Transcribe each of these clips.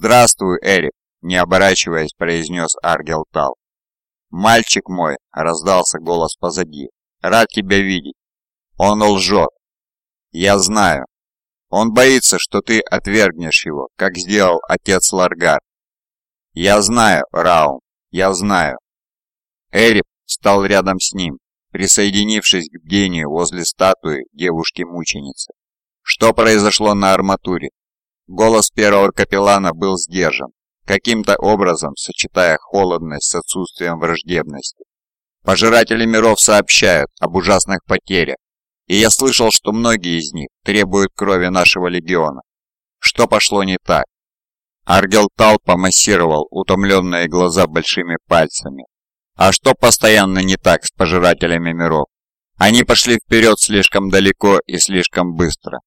«Здравствуй, Эрик!» – не оборачиваясь, произнес Аргел Тал. «Мальчик мой!» – раздался голос позади. «Рад тебя видеть!» «Он лжет!» «Я знаю!» «Он боится, что ты отвергнешь его, как сделал отец Ларгар!» «Я знаю, Раум, я знаю!» Эрик встал рядом с ним, присоединившись к бдению возле статуи девушки-мученицы. «Что произошло на арматуре?» Голос первого капеллана был сдержан, каким-то образом сочетая холодность с отсутствием враждебности. Пожиратели миров сообщают об ужасных потерях, и я слышал, что многие из них требуют крови нашего легиона. Что пошло не так? Аргел Тал помассировал утомленные глаза большими пальцами. А что постоянно не так с пожирателями миров? Они пошли вперед слишком далеко и слишком быстро.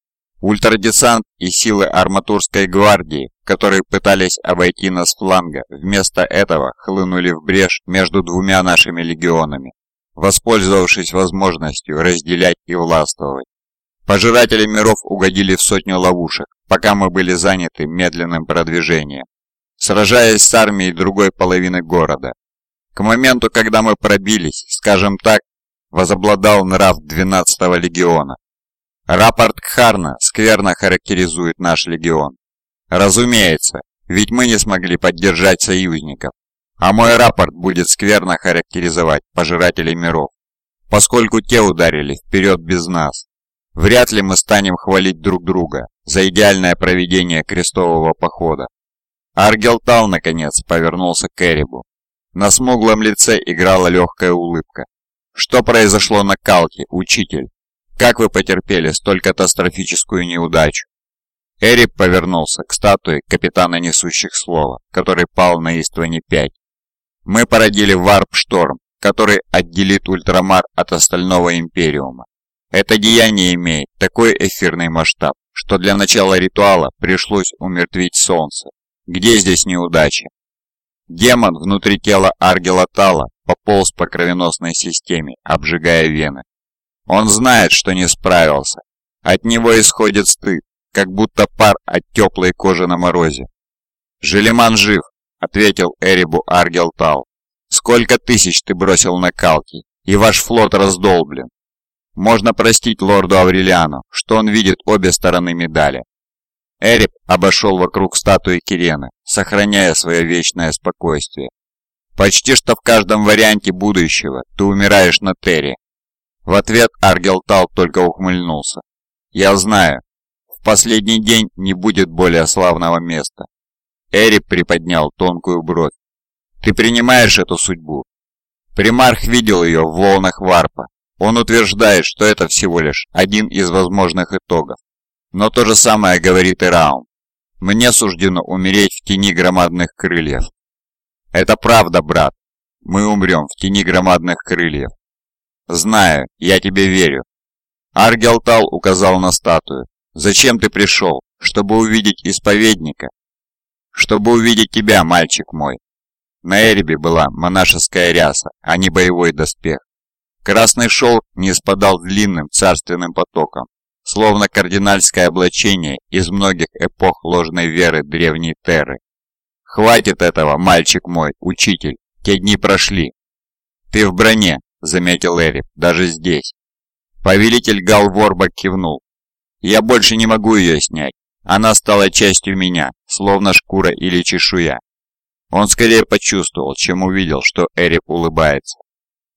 Ультрадесант и силы арматурской гвардии, которые пытались обойти нас с фланга, вместо этого хлынули в брешь между двумя нашими легионами, воспользовавшись возможностью разделять и властвовать. Пожиратели миров угодили в сотню ловушек, пока мы были заняты медленным продвижением, сражаясь с армией другой половины города. К моменту, когда мы пробились, скажем так, возобладал нрав 12-го легиона, Рапорт Кхарна скверно характеризует наш легион. Разумеется, ведь мы не смогли поддержать союзников. А мой рапорт будет скверно характеризовать пожирателей миров, поскольку те ударили вперед без нас. Вряд ли мы станем хвалить друг друга за идеальное проведение крестового похода. Аргелтал, наконец, повернулся к Эребу. На смуглом лице играла легкая улыбка. «Что произошло на Калке, учитель?» Как вы потерпели столь катастрофическую неудачу?» Эрик повернулся к статуе капитана несущих слова, который пал на Истване-5. «Мы породили варп-шторм, который отделит Ультрамар от остального Империума. Это деяние имеет такой эфирный масштаб, что для начала ритуала пришлось умертвить Солнце. Где здесь неудача?» Демон внутри тела Аргела Тала пополз по кровеносной системе, обжигая вены. Он знает, что не справился. От него исходит стыд, как будто пар от теплой кожи на морозе. «Желеман жив», — ответил Эрибу Аргелтал. «Сколько тысяч ты бросил на Калки, и ваш флот раздолблен. Можно простить лорду Аврелиану, что он видит обе стороны медали». Эриб обошел вокруг статуи Кирены, сохраняя свое вечное спокойствие. «Почти что в каждом варианте будущего ты умираешь на Терре, в ответ Аргелтал только ухмыльнулся. «Я знаю, в последний день не будет более славного места». Эрик приподнял тонкую бровь. «Ты принимаешь эту судьбу?» Примарх видел ее в волнах варпа. Он утверждает, что это всего лишь один из возможных итогов. Но то же самое говорит и Раум. Мне суждено умереть в тени громадных крыльев. Это правда, брат. Мы умрем в тени громадных крыльев. «Знаю, я тебе верю». Аргелтал указал на статую. «Зачем ты пришел? Чтобы увидеть исповедника?» «Чтобы увидеть тебя, мальчик мой». На Эребе была монашеская ряса, а не боевой доспех. Красный шелк не спадал длинным царственным потоком, словно кардинальское облачение из многих эпох ложной веры древней Терры. «Хватит этого, мальчик мой, учитель, те дни прошли. Ты в броне, заметил Эрип, даже здесь. Повелитель Галворба кивнул. Я больше не могу ее снять. Она стала частью меня, словно шкура или чешуя. Он скорее почувствовал, чем увидел, что Эрип улыбается.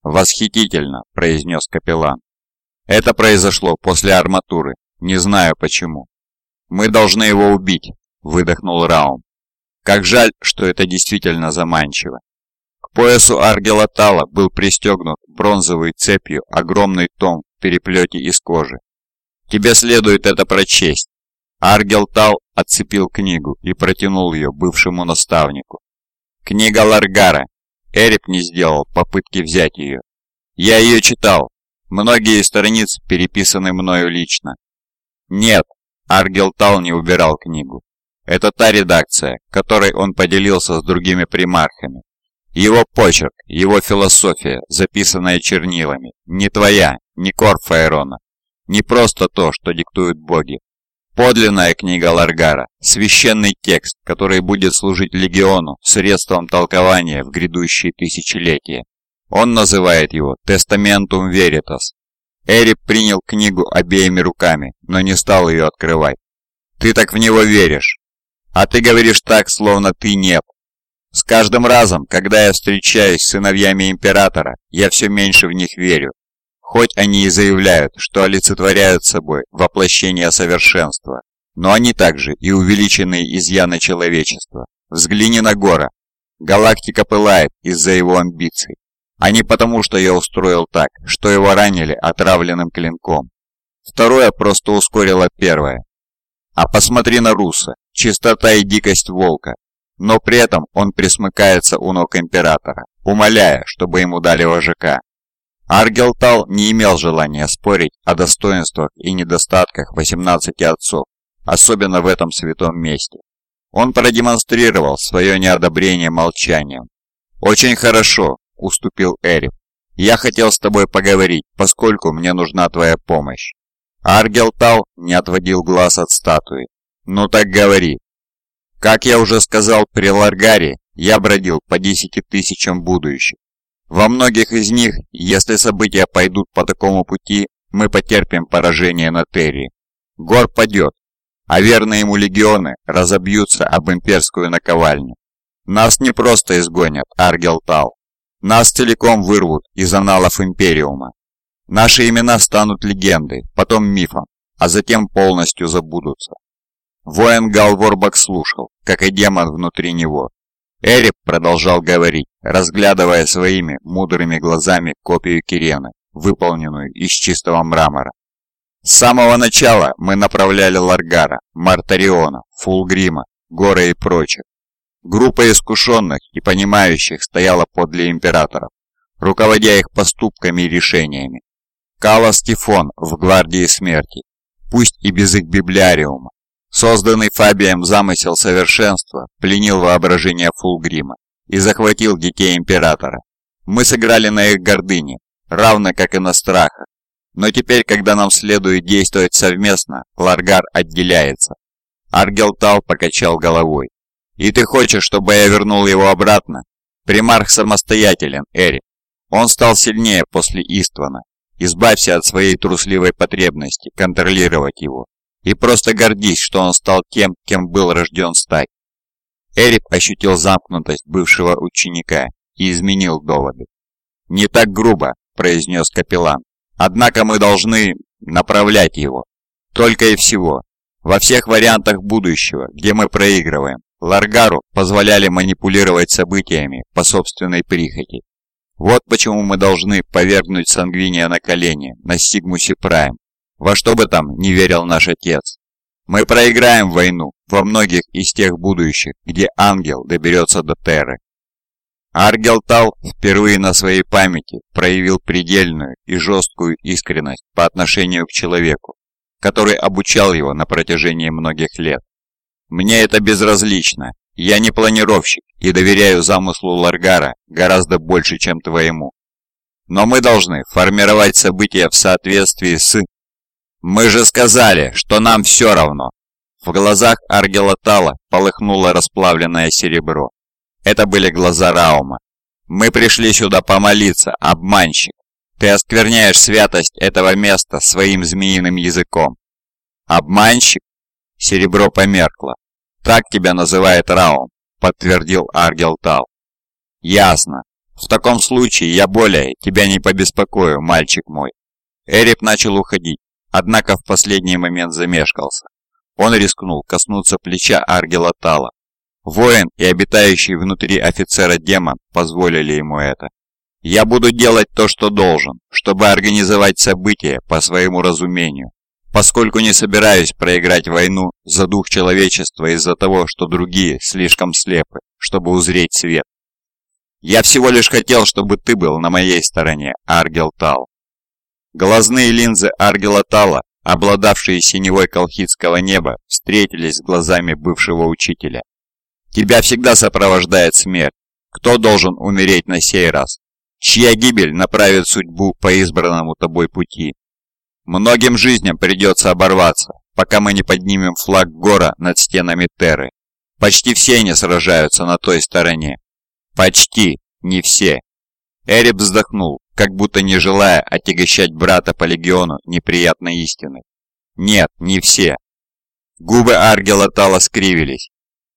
«Восхитительно», — произнес капеллан. «Это произошло после арматуры. Не знаю почему». «Мы должны его убить», — выдохнул Раум. «Как жаль, что это действительно заманчиво поясу Аргела Тала был пристегнут бронзовой цепью огромный том в переплете из кожи. «Тебе следует это прочесть». Аргел Тал отцепил книгу и протянул ее бывшему наставнику. «Книга Ларгара». Эрик не сделал попытки взять ее. «Я ее читал. Многие страницы переписаны мною лично». «Нет», Аргел Тал не убирал книгу. «Это та редакция, которой он поделился с другими примархами. Его почерк, его философия, записанная чернилами, не твоя, не Корфаэрона, не просто то, что диктуют боги. Подлинная книга Ларгара, священный текст, который будет служить легиону средством толкования в грядущие тысячелетия. Он называет его «Тестаментум Веритас». Эрип принял книгу обеими руками, но не стал ее открывать. «Ты так в него веришь, а ты говоришь так, словно ты нет. С каждым разом, когда я встречаюсь с сыновьями Императора, я все меньше в них верю. Хоть они и заявляют, что олицетворяют собой воплощение совершенства, но они также и увеличенные изъяны человечества. Взгляни на Гора. Галактика пылает из-за его амбиций, а не потому, что я устроил так, что его ранили отравленным клинком. Второе просто ускорило первое. А посмотри на Руса, чистота и дикость волка, но при этом он присмыкается у ног императора, умоляя, чтобы ему дали вожака. Аргелтал не имел желания спорить о достоинствах и недостатках 18 отцов, особенно в этом святом месте. Он продемонстрировал свое неодобрение молчанием. «Очень хорошо», — уступил Эрип. «Я хотел с тобой поговорить, поскольку мне нужна твоя помощь». Аргелтал не отводил глаз от статуи. «Ну так говори, как я уже сказал при Ларгаре, я бродил по десяти тысячам будущих. Во многих из них, если события пойдут по такому пути, мы потерпим поражение на Терри. Гор падет, а верные ему легионы разобьются об имперскую наковальню. Нас не просто изгонят, Аргелтал. Нас целиком вырвут из аналов Империума. Наши имена станут легендой, потом мифом, а затем полностью забудутся. Воин Галворбак слушал, как и демон внутри него. Эрип продолжал говорить, разглядывая своими мудрыми глазами копию Кирены, выполненную из чистого мрамора. С самого начала мы направляли Ларгара, Мартариона, Фулгрима, Гора и прочих. Группа искушенных и понимающих стояла подле императоров, руководя их поступками и решениями. Кала Стефон в Гвардии Смерти, пусть и без их библиариума, Созданный Фабием замысел совершенства пленил воображение Фулгрима и захватил детей Императора. Мы сыграли на их гордыне, равно как и на страхах. Но теперь, когда нам следует действовать совместно, Ларгар отделяется. Аргелтал покачал головой. «И ты хочешь, чтобы я вернул его обратно?» Примарх самостоятелен, Эри. Он стал сильнее после Иствана. Избавься от своей трусливой потребности контролировать его и просто гордись, что он стал тем, кем был рожден стать. Эрип ощутил замкнутость бывшего ученика и изменил доводы. «Не так грубо», – произнес капеллан. «Однако мы должны направлять его. Только и всего. Во всех вариантах будущего, где мы проигрываем, Ларгару позволяли манипулировать событиями по собственной прихоти. Вот почему мы должны повергнуть Сангвиния на колени на Сигмусе Прайм во что бы там не верил наш отец. Мы проиграем войну во многих из тех будущих, где ангел доберется до Терры. Аргел Тал впервые на своей памяти проявил предельную и жесткую искренность по отношению к человеку, который обучал его на протяжении многих лет. «Мне это безразлично. Я не планировщик и доверяю замыслу Ларгара гораздо больше, чем твоему. Но мы должны формировать события в соответствии с «Мы же сказали, что нам все равно!» В глазах Аргела Тала полыхнуло расплавленное серебро. Это были глаза Раума. «Мы пришли сюда помолиться, обманщик! Ты оскверняешь святость этого места своим змеиным языком!» «Обманщик?» Серебро померкло. «Так тебя называет Раум», — подтвердил Аргел Тал. «Ясно. В таком случае я более тебя не побеспокою, мальчик мой». Эрип начал уходить, однако в последний момент замешкался. Он рискнул коснуться плеча Аргела Тала. Воин и обитающий внутри офицера демон позволили ему это. «Я буду делать то, что должен, чтобы организовать события по своему разумению, поскольку не собираюсь проиграть войну за дух человечества из-за того, что другие слишком слепы, чтобы узреть свет. Я всего лишь хотел, чтобы ты был на моей стороне, Аргел Тал. Глазные линзы Аргела Тала, обладавшие синевой колхидского неба, встретились с глазами бывшего учителя. «Тебя всегда сопровождает смерть. Кто должен умереть на сей раз? Чья гибель направит судьбу по избранному тобой пути?» Многим жизням придется оборваться, пока мы не поднимем флаг Гора над стенами Терры. Почти все они сражаются на той стороне. Почти, не все. Эреб вздохнул, как будто не желая отягощать брата по легиону неприятной истиной. Нет, не все. Губы Аргела Тала скривились.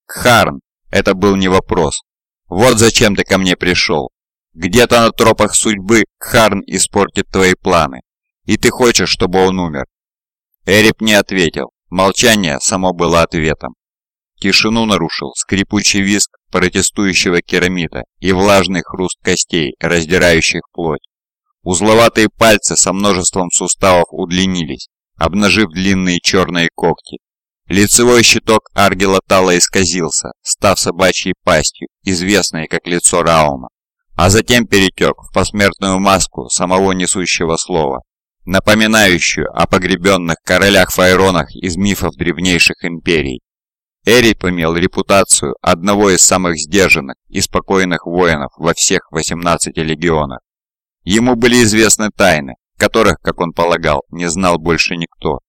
Харн, это был не вопрос. Вот зачем ты ко мне пришел. Где-то на тропах судьбы Харн испортит твои планы. И ты хочешь, чтобы он умер. Эрип не ответил. Молчание само было ответом. Тишину нарушил скрипучий визг протестующего керамита и влажный хруст костей, раздирающих плоть. Узловатые пальцы со множеством суставов удлинились, обнажив длинные черные когти. Лицевой щиток Аргела Тала исказился, став собачьей пастью, известной как лицо Раума, а затем перетек в посмертную маску самого несущего слова, напоминающую о погребенных королях-фаеронах из мифов древнейших империй. Эрип имел репутацию одного из самых сдержанных и спокойных воинов во всех 18 легионах. Ему были известны тайны, которых, как он полагал, не знал больше никто.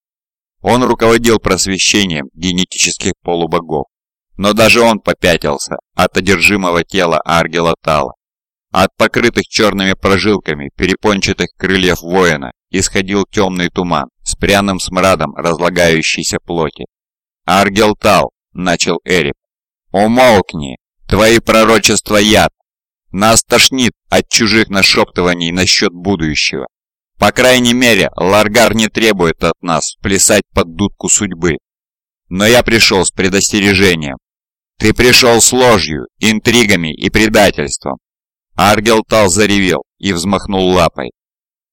Он руководил просвещением генетических полубогов, но даже он попятился от одержимого тела Аргела Тала. От покрытых черными прожилками перепончатых крыльев воина исходил темный туман с пряным смрадом разлагающейся плоти. Аргел Тал, — начал Эрип. «Умолкни! Твои пророчества яд! Нас тошнит от чужих нашептываний насчет будущего. По крайней мере, Ларгар не требует от нас плясать под дудку судьбы. Но я пришел с предостережением. Ты пришел с ложью, интригами и предательством. Аргелтал заревел и взмахнул лапой.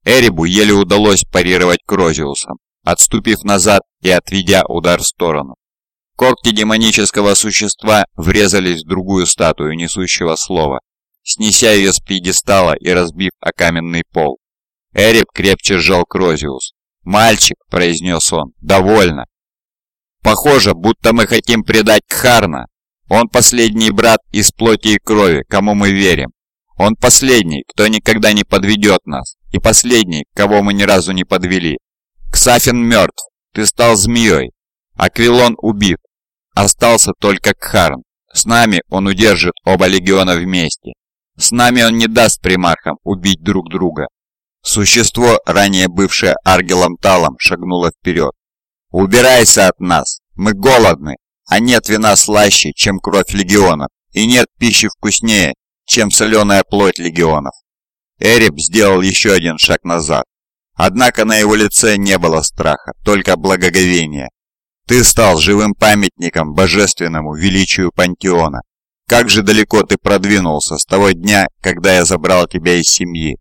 Эрибу еле удалось парировать Крозиусом, отступив назад и отведя удар в сторону. Когти демонического существа врезались в другую статую несущего слова, снеся ее с пьедестала и разбив о каменный пол. Эрик крепче сжал Крозиус. «Мальчик», — произнес он, — «довольно». «Похоже, будто мы хотим предать Кхарна. Он последний брат из плоти и крови, кому мы верим. Он последний, кто никогда не подведет нас, и последний, кого мы ни разу не подвели. Ксафин мертв, ты стал змеей. Аквилон убит, Остался только Кхарн. С нами он удержит оба легиона вместе. С нами он не даст примархам убить друг друга. Существо, ранее бывшее Аргелом Талом, шагнуло вперед. «Убирайся от нас! Мы голодны, а нет вина слаще, чем кровь легионов, и нет пищи вкуснее, чем соленая плоть легионов». Эреб сделал еще один шаг назад. Однако на его лице не было страха, только благоговение. Ты стал живым памятником божественному величию пантеона. Как же далеко ты продвинулся с того дня, когда я забрал тебя из семьи.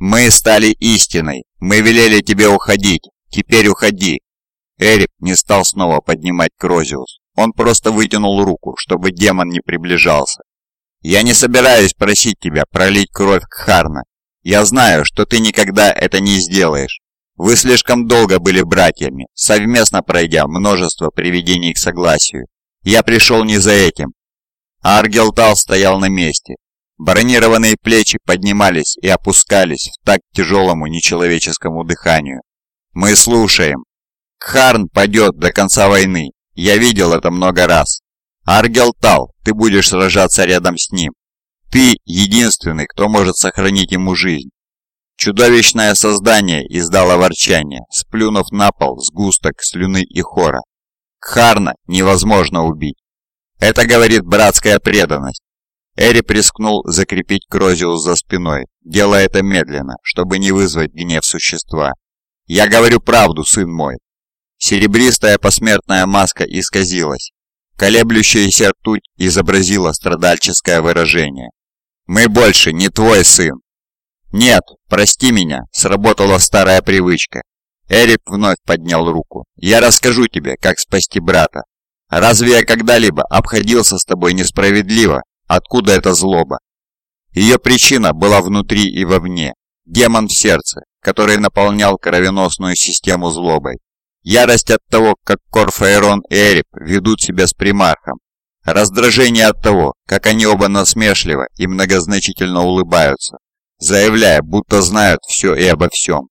Мы стали истиной, мы велели тебе уходить, теперь уходи. Эрик не стал снова поднимать Крозиус. Он просто вытянул руку, чтобы демон не приближался. «Я не собираюсь просить тебя пролить кровь Кхарна. Я знаю, что ты никогда это не сделаешь. Вы слишком долго были братьями, совместно пройдя множество приведений к согласию. Я пришел не за этим. Аргелтал стоял на месте. Бронированные плечи поднимались и опускались в так тяжелому нечеловеческому дыханию. Мы слушаем. Кхарн падет до конца войны. Я видел это много раз. Аргелтал, ты будешь сражаться рядом с ним. Ты единственный, кто может сохранить ему жизнь. Чудовищное создание издало ворчание, сплюнув на пол сгусток слюны и хора. Кхарна невозможно убить. Это говорит братская преданность. Эри прискнул закрепить Крозиус за спиной, делая это медленно, чтобы не вызвать гнев существа. «Я говорю правду, сын мой!» Серебристая посмертная маска исказилась. Колеблющаяся ртуть изобразила страдальческое выражение. «Мы больше не твой сын!» «Нет, прости меня», — сработала старая привычка. Эрик вновь поднял руку. «Я расскажу тебе, как спасти брата. Разве я когда-либо обходился с тобой несправедливо? Откуда эта злоба?» Ее причина была внутри и вовне. Демон в сердце, который наполнял кровеносную систему злобой. Ярость от того, как Корфаэрон и Эрип ведут себя с примархом. Раздражение от того, как они оба насмешливо и многозначительно улыбаются заявляя, будто знают все и обо всем.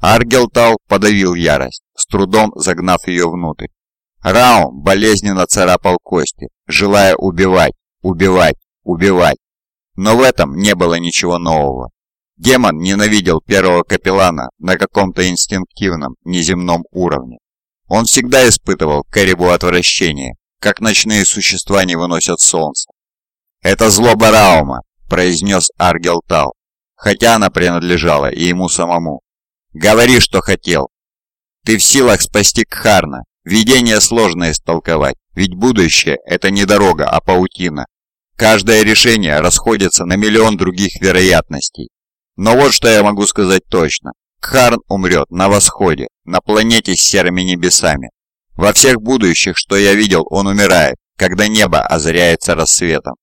Аргелтал подавил ярость, с трудом загнав ее внутрь. Раум болезненно царапал кости, желая убивать, убивать, убивать. Но в этом не было ничего нового. Демон ненавидел первого капеллана на каком-то инстинктивном, неземном уровне. Он всегда испытывал к Эребу отвращение, как ночные существа не выносят солнца. «Это злоба Раума», — произнес Аргел Тал, хотя она принадлежала и ему самому. «Говори, что хотел. Ты в силах спасти Кхарна. Видение сложно истолковать, ведь будущее — это не дорога, а паутина. Каждое решение расходится на миллион других вероятностей. Но вот что я могу сказать точно. Кхарн умрет на восходе, на планете с серыми небесами. Во всех будущих, что я видел, он умирает, когда небо озаряется рассветом.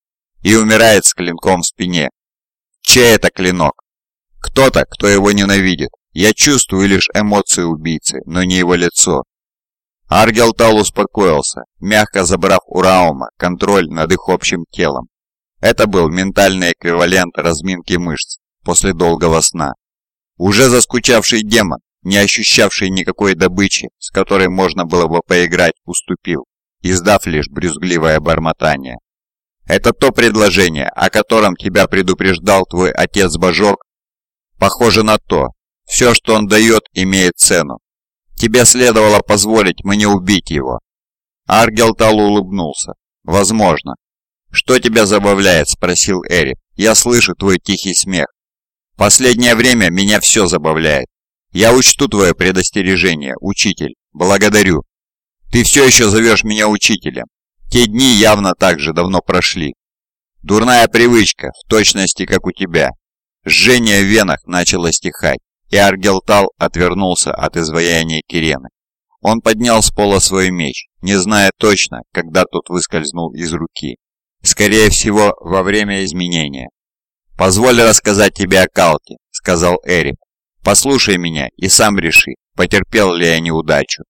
И умирает с клинком в спине. Чей это клинок? Кто-то, кто его ненавидит. Я чувствую лишь эмоции убийцы, но не его лицо. Аргелтал успокоился, мягко забрав у Раума контроль над их общим телом. Это был ментальный эквивалент разминки мышц после долгого сна. Уже заскучавший демон, не ощущавший никакой добычи, с которой можно было бы поиграть, уступил, издав лишь брюзгливое бормотание. «Это то предложение, о котором тебя предупреждал твой отец-божок?» «Похоже на то. Все, что он дает, имеет цену. Тебе следовало позволить мне убить его». Аргелтал улыбнулся. «Возможно». «Что тебя забавляет?» – спросил Эри. «Я слышу твой тихий смех». «Последнее время меня все забавляет. Я учту твое предостережение, учитель. Благодарю. Ты все еще зовешь меня учителем. Те дни явно так же давно прошли. Дурная привычка, в точности как у тебя. Жжение в венах начало стихать и Аргелтал отвернулся от изваяния Кирены. Он поднял с пола свой меч, не зная точно, когда тот выскользнул из руки. Скорее всего, во время изменения. «Позволь рассказать тебе о Калке», — сказал Эрик. «Послушай меня и сам реши, потерпел ли я неудачу.